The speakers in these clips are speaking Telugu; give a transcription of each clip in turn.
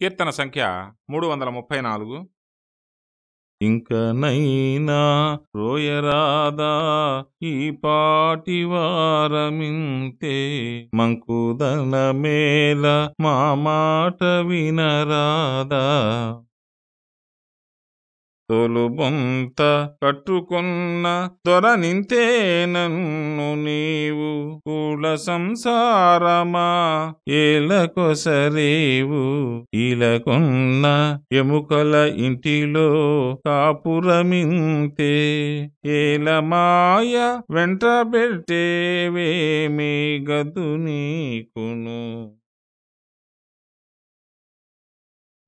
కీర్తన సంఖ్య మూడు వందల ముప్పై నాలుగు ఇంకనైనా రోయరాదా ఈ పాటి వారమింతే మంకుదన మేల మా మాట వినరాదా? తొలుబొంత కట్టుకున్న దొర నన్ను నీవు కూల సంసారమా ఏలకొసరేవు ఇలకొన్న ఎముకల ఇంటిలో కాపురమింతే ఏలమాయ మాయ పెట్టేవేమి గదు నీకును?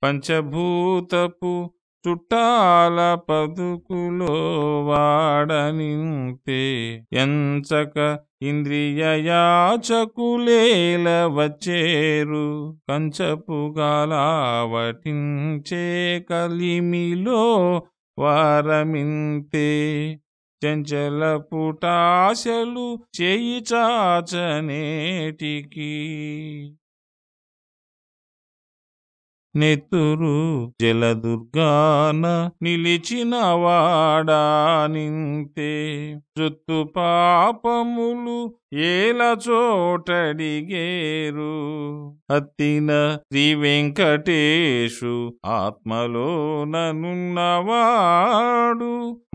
పంచభూతపు చుట్టాల పదుకులో వాడనింతే ఎంచక ఇంద్రియ యాచకులేల వచ్చేరు. కంచపుగాలావటించే కలిమిలో వారమింతే. చంచల పుటాశలు చేయి చాచనేటికి నెత్తురు జలదుర్గాన నిలిచిన వాడా నింతే. పాపములు ఏల చోటడిగేరు అత్తిన శ్రీ వెంకటేశు ఆత్మలో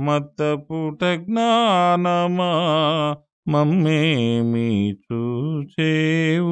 మత్తపుట జ్ఞానమా మమ్మేమి చూచేవు